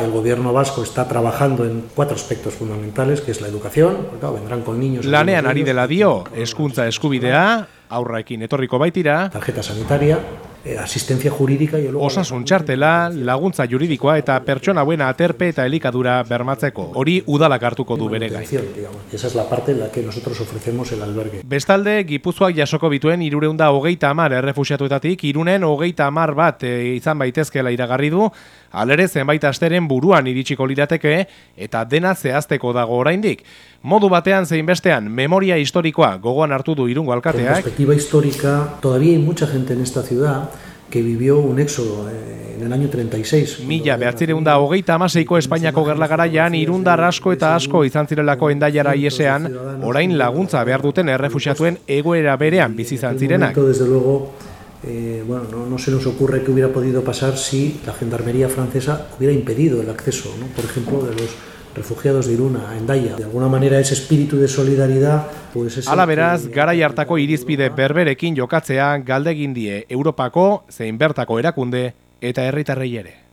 El gobierno vasco está trabajando en cuatro aspectos fundamentales, que es la educación, claro, vendrán con niños... Lanean ari dela dio, eskuntza eskubidea, aurraekin etorriko baitira, tarjeta sanitaria, eh, y luego osasun txartela, laguntza juridikoa eta pertsona buena aterpe eta elikadura bermatzeko. Hori udalak hartuko du bere digamos. Esa es la parte en la que nosotros ofrecemos el albergue. Bestalde, Gipuzkoak jasoko bituen irureunda hogeita amar errefusiatuetatik, irunen hogeita amar bat e, izan baitezkela iragarri du, alere zenbait asteren buruan iritsiko lirateke eta dena zehazteko dago oraindik. Modu batean zein bestean, memoria historikoa gogoan hartu du irungo En alkateak, perspectiva histórica, todavía hay mucha gente en esta ciudad que vivió un éxodo eh, en el año 36. cuando Mila behatzireunda hogeita amaseiko Espainiako gerla garaian irundar asko eta asko izan zirelako endaiara iesean, orain laguntza behar duten errefusiatuen egoera berean bizi izan zirenak. desde luego, eh, bueno, no, no se nos ocurre que hubiera podido pasar si la gendarmería francesa hubiera impedido el acceso, ¿no? por ejemplo, de los refugiados de Iruna a Endaya. De alguna manera ese espíritu de solidaridad, pues es el Hala beraz, garai hartako irizpide berberekin jokatzea galdegin die Europako zein bertako erakunde eta herritarrei ere.